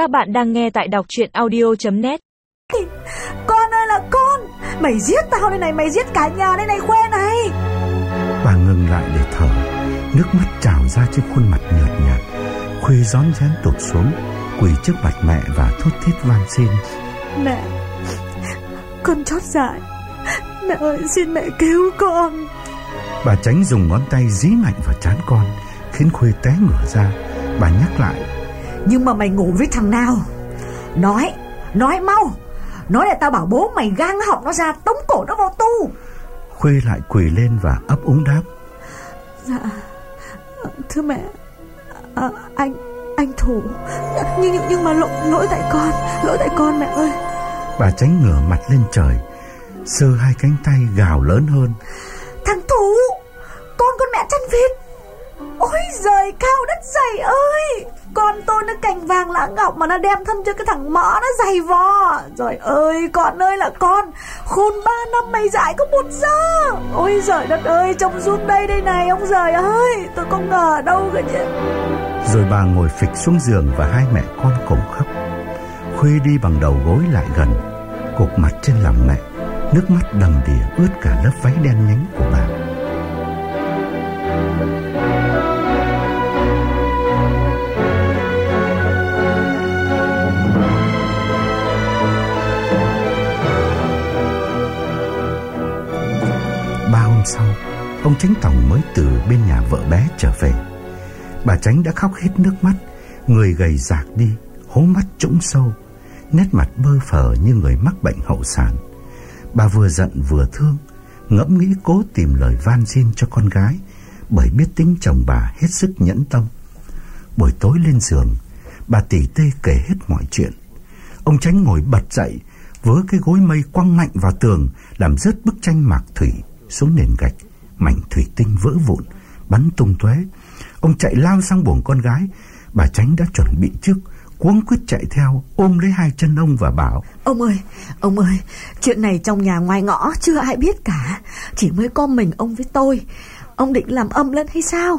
Các bạn đang nghe tại đọc chuyện audio.net Con ơi là con Mày giết tao đây này Mày giết cả nhà đây này Khuê này. Bà ngừng lại để thở. Nước mắt trào ra trên khuôn mặt nhợt nhạt. Khuê rón rén tụt xuống Quỳ trước mặt mẹ và thốt thiết van xin. Mẹ Con chót dại. Mẹ ơi xin mẹ cứu con. Bà tránh dùng ngón tay dí mạnh vào trán con Khiến Khuê té ngửa ra. Bà nhắc lại Nhưng mà mày ngủ với thằng nào? Nói Nói mau. Nói để tao bảo bố mày gang họng nó ra Tống cổ nó vào tu Khuê lại quỳ lên và ấp úng đáp. Dạ Thưa mẹ à, Anh Anh thủ. Nhưng nhưng, nhưng mà lỗi, lỗi tại con Lỗi tại con mẹ ơi. Bà tránh ngửa mặt lên trời Sơ hai cánh tay gào lớn hơn thằng ngọc Mà nó đem thân cho cái thằng mõ nó dày vò. Rồi ơi, con ơi là con, Khôn ba năm mày dại có một giờ. Ôi giời đất ơi, Trông xuống đây đây này, ông giời ơi, Tôi không ngờ đâu cơ chứ Rồi bà ngồi phịch xuống giường Và hai mẹ con cùng khóc. Khuê đi bằng đầu gối lại gần, Cục mặt trên lòng mẹ, Nước mắt đầm đìa ướt cả lớp váy đen nhánh của bà. Hôm sau, Ông Tránh Tổng mới từ bên nhà vợ bé trở về. Bà Tránh đã khóc hết nước mắt, Người gầy rạc đi, Hố mắt trũng sâu, Nét mặt bơ phờ như người mắc bệnh hậu sản. Bà vừa giận vừa thương, Ngẫm nghĩ cố tìm lời van xin cho con gái, Bởi biết tính chồng bà hết sức nhẫn tâm. Buổi tối lên giường, Bà tỉ tê kể hết mọi chuyện. Ông Tránh ngồi bật dậy, Vớ cái gối mây quăng mạnh vào tường, Làm rớt bức tranh mạc thủy xuống nền gạch Mảnh thủy tinh vỡ vụn Bắn tung tóe. Ông chạy lao sang buồng con gái. Bà Tránh đã chuẩn bị trước Cuống quyết chạy theo Ôm lấy hai chân ông và bảo Ông ơi, ông ơi Chuyện này trong nhà ngoài ngõ chưa ai biết cả. Chỉ mới có mình ông với tôi. Ông định làm âm lên hay sao?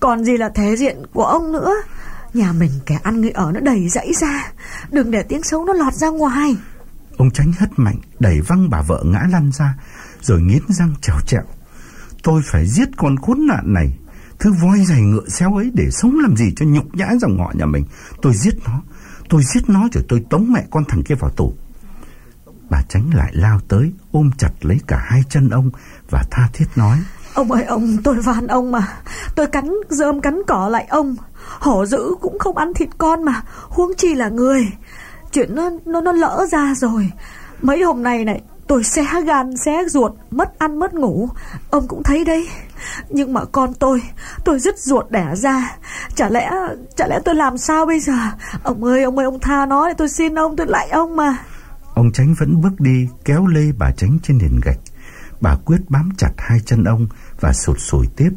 Còn gì là thể diện của ông nữa? Nhà mình kẻ ăn người ở nó đầy dãy ra. Đừng để tiếng xấu nó lọt ra ngoài. Ông Tránh hất mạnh Đẩy văng bà vợ ngã lăn ra rồi nghiến răng trèo trẹo. Tôi phải giết con khốn nạn này. Thứ voi giày ngựa xéo ấy để sống làm gì cho nhục nhã dòng họ nhà mình? Tôi giết nó. Tôi giết nó rồi tôi tống mẹ con thằng kia vào tù. Bà Tránh lại lao tới Ôm chặt lấy cả hai chân ông Và tha thiết nói. Ông ơi ông tôi van ông mà. Tôi cắn rơm cắn cỏ lại ông. Hổ dữ cũng không ăn thịt con mà. Huống chi là người. Chuyện nó, nó, nó lỡ ra rồi. Mấy hôm nay này Tôi xé gan xé ruột Mất ăn mất ngủ. Ông cũng thấy đấy. Nhưng mà con tôi Tôi dứt ruột đẻ ra. Chả lẽ chả lẽ tôi làm sao bây giờ? Ông ơi ông ơi ông tha nó Tôi xin ông tôi lại ông mà. Ông Tránh vẫn bước đi kéo lê bà Tránh trên nền gạch. Bà quyết bám chặt hai chân ông Và sụt sùi tiếp.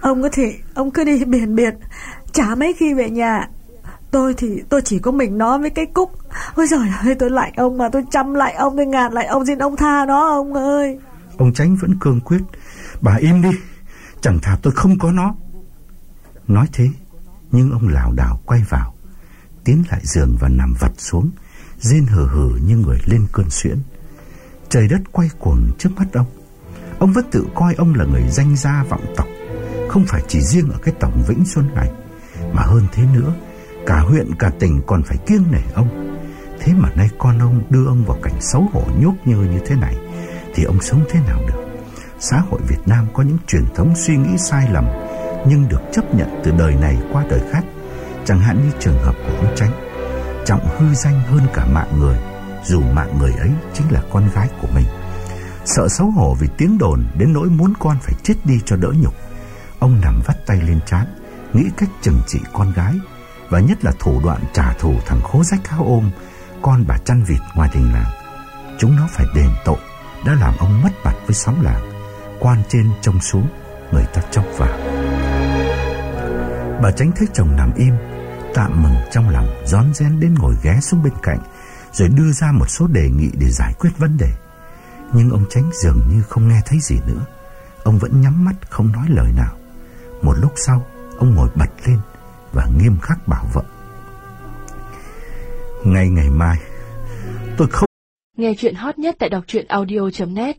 Ông có thể Ông cứ đi biển biệt. Chả mấy khi về nhà Tôi thì tôi chỉ có mình nó với cái cúc. Ôi giời ơi, tôi lại ông mà, tôi chăm lại ông, Tôi ngạt lại ông, xin ông tha nó, ông ơi. Ông Tránh vẫn cương quyết. Bà im đi, Chẳng thà tôi không có nó. Nói thế, Nhưng ông lảo đảo quay vào, Tiến lại giường và nằm vật xuống, Rên hừ hừ như người lên cơn suyễn. Trời đất quay cuồng trước mắt ông. Ông vẫn tự coi ông là người danh gia vọng tộc, Không phải chỉ riêng ở cái tổng Vĩnh Xuân này, Mà hơn thế nữa Cả huyện, cả tỉnh còn phải kiêng nể ông. Thế mà nay con ông đưa ông vào cảnh xấu hổ nhốt nhơ như thế này, Thì ông sống thế nào được? Xã hội Việt Nam có những truyền thống suy nghĩ sai lầm, Nhưng được chấp nhận từ đời này qua đời khác. Chẳng hạn như trường hợp của ông Tránh Trọng hư danh hơn cả mạng người, Dù mạng người ấy chính là con gái của mình. Sợ xấu hổ vì tiếng đồn Đến nỗi muốn con phải chết đi cho đỡ nhục. Ông nằm vắt tay lên trán, Nghĩ cách trừng trị con gái. Và nhất là thủ đoạn trả thù thằng khố rách kháo ôm, Con bà chăn vịt ngoài đình làng. Chúng nó phải đền tội, Đã làm ông mất mặt với xóm làng. Quan trên trông xuống, Người ta trông vào. Bà tránh thấy chồng nằm im, Tạm mừng trong lòng, Rón rén đến ngồi ghé xuống bên cạnh, Rồi đưa ra một số đề nghị để giải quyết vấn đề. Nhưng ông tránh dường như không nghe thấy gì nữa. Ông vẫn nhắm mắt, không nói lời nào. Một lúc sau, Ông ngồi bật lên nghiêm khắc bảo vợ Ngay ngày mai, Tôi không Nghe chuyện hot nhất tại đọc truyện audio.net